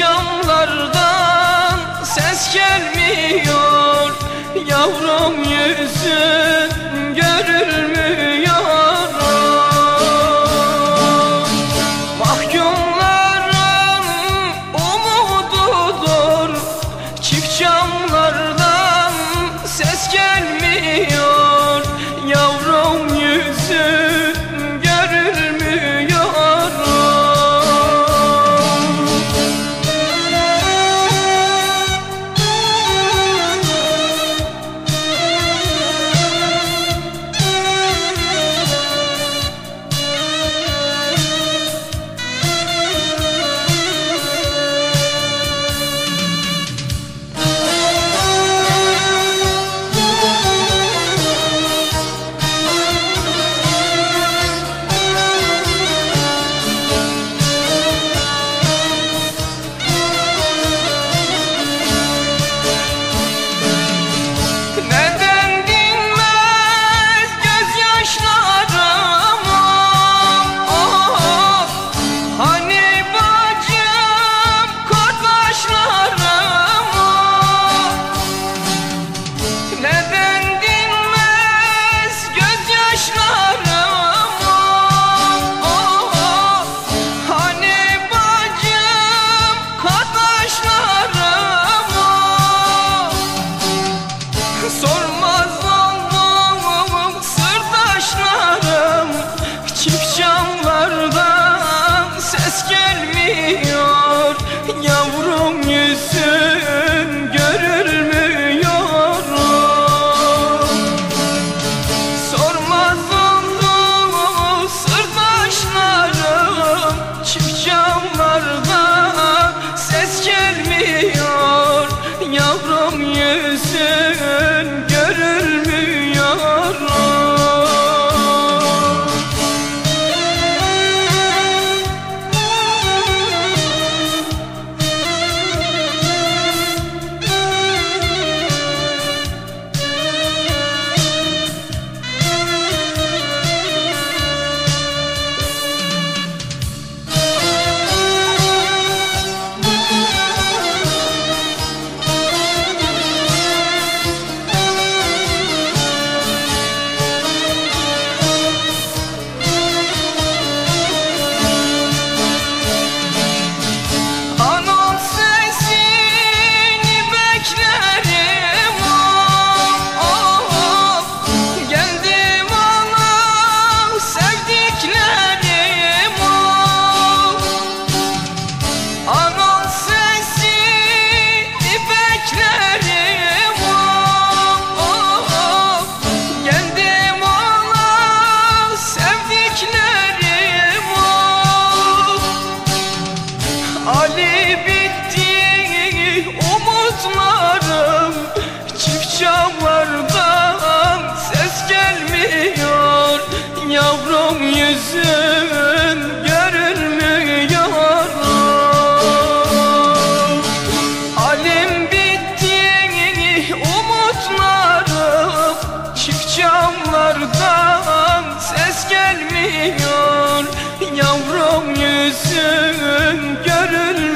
akşamlardan ses gelmiyor. Yavrum yüzün geliyor. Yavrum yüzü Ali bitti umutlarım Çift ses gelmiyor. Yavrum yüzün görünmüyor. Alim bitti umutlarım Çift ses gelmiyor yavrum yüzün görülmez